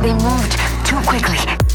They moved too quickly.